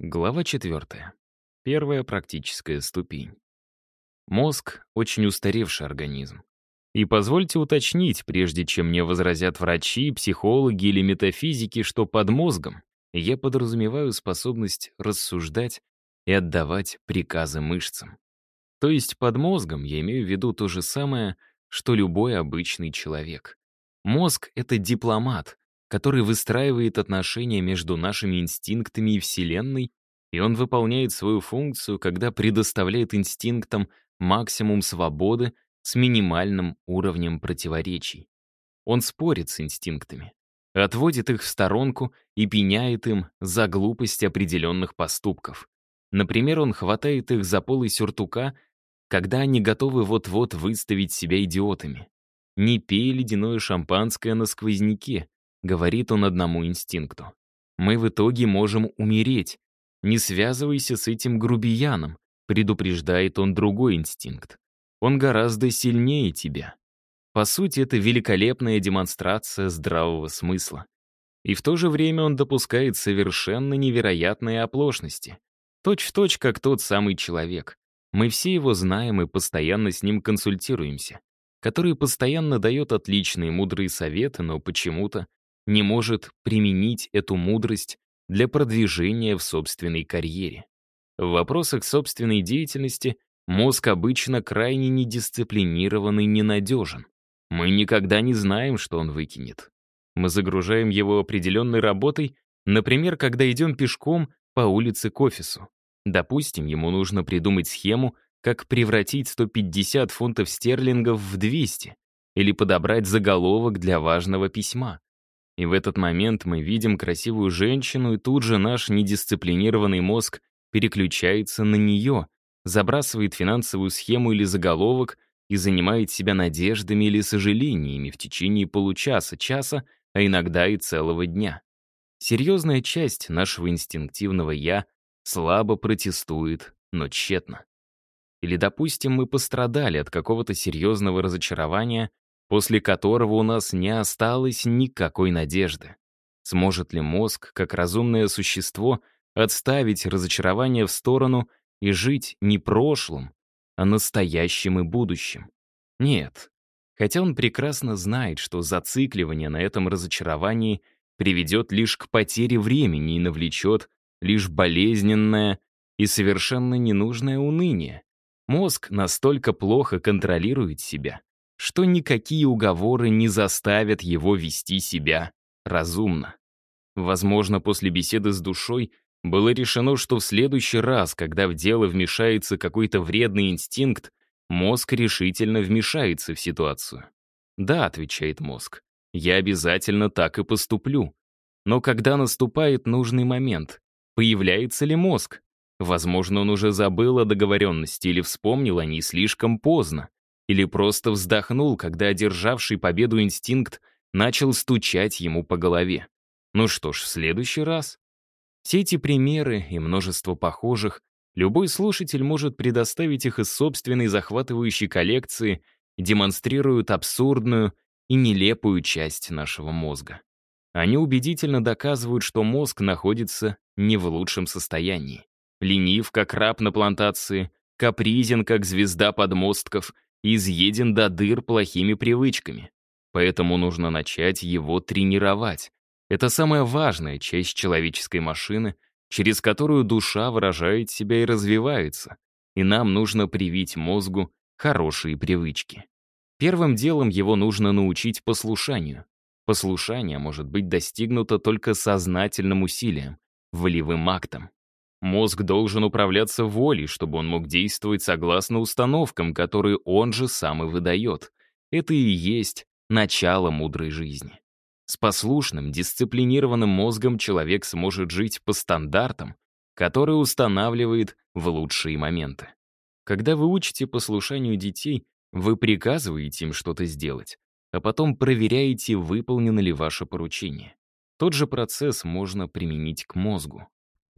Глава 4. Первая практическая ступень. Мозг — очень устаревший организм. И позвольте уточнить, прежде чем мне возразят врачи, психологи или метафизики, что под мозгом я подразумеваю способность рассуждать и отдавать приказы мышцам. То есть под мозгом я имею в виду то же самое, что любой обычный человек. Мозг — это дипломат, который выстраивает отношения между нашими инстинктами и Вселенной, и он выполняет свою функцию, когда предоставляет инстинктам максимум свободы с минимальным уровнем противоречий. Он спорит с инстинктами, отводит их в сторонку и пеняет им за глупость определенных поступков. Например, он хватает их за полы сюртука, когда они готовы вот-вот выставить себя идиотами. Не пей ледяное шампанское на сквозняке, говорит он одному инстинкту. Мы в итоге можем умереть. Не связывайся с этим грубияном, предупреждает он другой инстинкт. Он гораздо сильнее тебя. По сути, это великолепная демонстрация здравого смысла. И в то же время он допускает совершенно невероятные оплошности. Точь в точь, как тот самый человек. Мы все его знаем и постоянно с ним консультируемся, который постоянно дает отличные мудрые советы, но почему-то не может применить эту мудрость для продвижения в собственной карьере. В вопросах собственной деятельности мозг обычно крайне недисциплинирован и ненадежен. Мы никогда не знаем, что он выкинет. Мы загружаем его определенной работой, например, когда идем пешком по улице к офису. Допустим, ему нужно придумать схему, как превратить 150 фунтов стерлингов в 200 или подобрать заголовок для важного письма. И в этот момент мы видим красивую женщину, и тут же наш недисциплинированный мозг переключается на нее, забрасывает финансовую схему или заголовок и занимает себя надеждами или сожалениями в течение получаса, часа, а иногда и целого дня. Серьезная часть нашего инстинктивного «я» слабо протестует, но тщетно. Или, допустим, мы пострадали от какого-то серьезного разочарования после которого у нас не осталось никакой надежды. Сможет ли мозг, как разумное существо, отставить разочарование в сторону и жить не прошлым, а настоящим и будущим? Нет. Хотя он прекрасно знает, что зацикливание на этом разочаровании приведет лишь к потере времени и навлечет лишь болезненное и совершенно ненужное уныние. Мозг настолько плохо контролирует себя, что никакие уговоры не заставят его вести себя разумно. Возможно, после беседы с душой было решено, что в следующий раз, когда в дело вмешается какой-то вредный инстинкт, мозг решительно вмешается в ситуацию. «Да», — отвечает мозг, — «я обязательно так и поступлю». Но когда наступает нужный момент, появляется ли мозг? Возможно, он уже забыл о договоренности или вспомнил о ней слишком поздно. Или просто вздохнул, когда одержавший победу инстинкт начал стучать ему по голове. Ну что ж, в следующий раз. Все эти примеры и множество похожих любой слушатель может предоставить их из собственной захватывающей коллекции демонстрируют абсурдную и нелепую часть нашего мозга. Они убедительно доказывают, что мозг находится не в лучшем состоянии. Ленив, как раб на плантации, капризен, как звезда подмостков, изъеден до дыр плохими привычками. Поэтому нужно начать его тренировать. Это самая важная часть человеческой машины, через которую душа выражает себя и развивается. И нам нужно привить мозгу хорошие привычки. Первым делом его нужно научить послушанию. Послушание может быть достигнуто только сознательным усилием, волевым актом. Мозг должен управляться волей, чтобы он мог действовать согласно установкам, которые он же сам и выдает. Это и есть начало мудрой жизни. С послушным, дисциплинированным мозгом человек сможет жить по стандартам, которые устанавливает в лучшие моменты. Когда вы учите послушанию детей, вы приказываете им что-то сделать, а потом проверяете, выполнено ли ваше поручение. Тот же процесс можно применить к мозгу.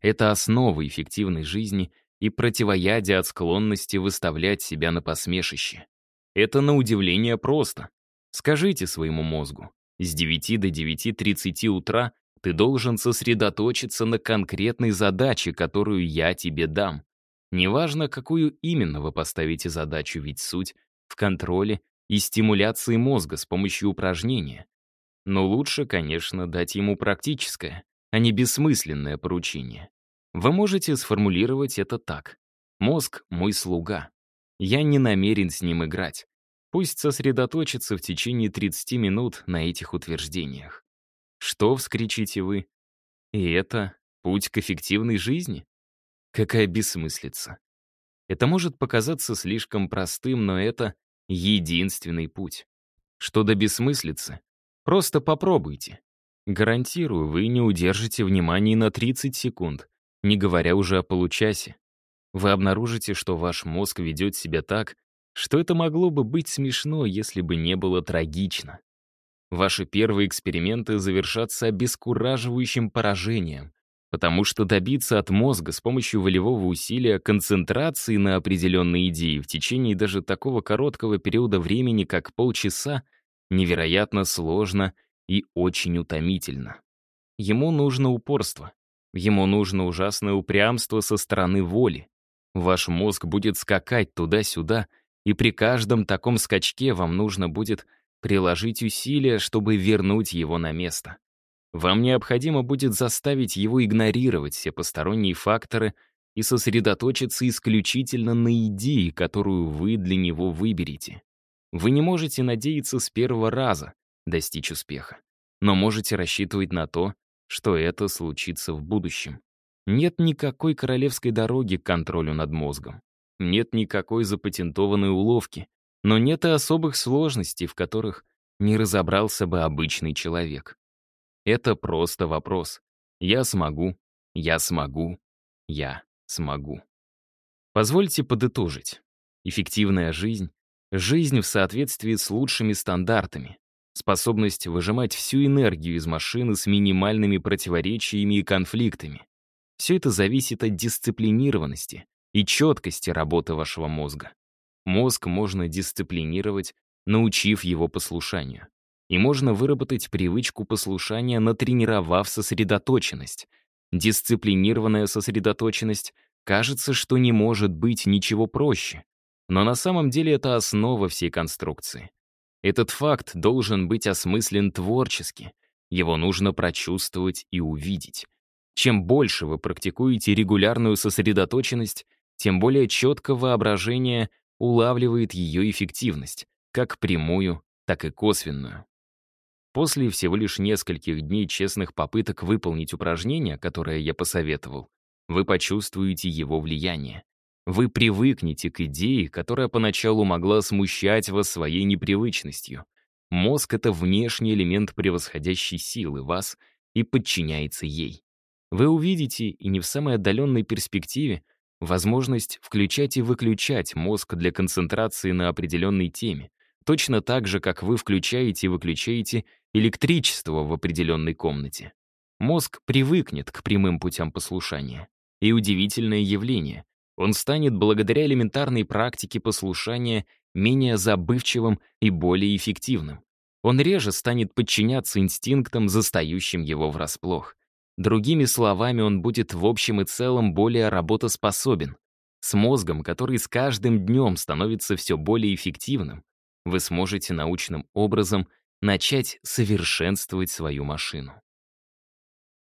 Это основа эффективной жизни и противоядие от склонности выставлять себя на посмешище. Это на удивление просто. Скажите своему мозгу, с 9 до 9.30 утра Ты должен сосредоточиться на конкретной задаче, которую я тебе дам. Неважно, какую именно вы поставите задачу, ведь суть в контроле и стимуляции мозга с помощью упражнения. Но лучше, конечно, дать ему практическое, а не бессмысленное поручение. Вы можете сформулировать это так. Мозг — мой слуга. Я не намерен с ним играть. Пусть сосредоточится в течение 30 минут на этих утверждениях. Что, вскричите вы? И это путь к эффективной жизни? Какая бессмыслица. Это может показаться слишком простым, но это единственный путь. Что до бессмыслицы? Просто попробуйте. Гарантирую, вы не удержите внимание на 30 секунд, не говоря уже о получасе. Вы обнаружите, что ваш мозг ведет себя так, что это могло бы быть смешно, если бы не было трагично. Ваши первые эксперименты завершатся обескураживающим поражением, потому что добиться от мозга с помощью волевого усилия концентрации на определенной идее в течение даже такого короткого периода времени, как полчаса, невероятно сложно и очень утомительно. Ему нужно упорство. Ему нужно ужасное упрямство со стороны воли. Ваш мозг будет скакать туда-сюда, и при каждом таком скачке вам нужно будет приложить усилия, чтобы вернуть его на место. Вам необходимо будет заставить его игнорировать все посторонние факторы и сосредоточиться исключительно на идее, которую вы для него выберете. Вы не можете надеяться с первого раза достичь успеха, но можете рассчитывать на то, что это случится в будущем. Нет никакой королевской дороги к контролю над мозгом. Нет никакой запатентованной уловки, но нет и особых сложностей, в которых не разобрался бы обычный человек. Это просто вопрос. Я смогу, я смогу, я смогу. Позвольте подытожить. Эффективная жизнь — жизнь в соответствии с лучшими стандартами, способность выжимать всю энергию из машины с минимальными противоречиями и конфликтами. Все это зависит от дисциплинированности и четкости работы вашего мозга. Мозг можно дисциплинировать, научив его послушанию и можно выработать привычку послушания, натренировав сосредоточенность. Дисциплинированная сосредоточенность кажется, что не может быть ничего проще. Но на самом деле это основа всей конструкции. Этот факт должен быть осмыслен творчески. Его нужно прочувствовать и увидеть. Чем больше вы практикуете регулярную сосредоточенность, тем более четко воображение улавливает ее эффективность, как прямую, так и косвенную. После всего лишь нескольких дней честных попыток выполнить упражнение, которое я посоветовал, вы почувствуете его влияние. Вы привыкнете к идее, которая поначалу могла смущать вас своей непривычностью. Мозг — это внешний элемент превосходящей силы вас и подчиняется ей. Вы увидите, и не в самой отдаленной перспективе, возможность включать и выключать мозг для концентрации на определенной теме, точно так же, как вы включаете и выключаете электричество в определенной комнате. Мозг привыкнет к прямым путям послушания. И удивительное явление. Он станет благодаря элементарной практике послушания менее забывчивым и более эффективным. Он реже станет подчиняться инстинктам, застающим его врасплох. Другими словами, он будет в общем и целом более работоспособен. С мозгом, который с каждым днем становится все более эффективным, вы сможете научным образом начать совершенствовать свою машину.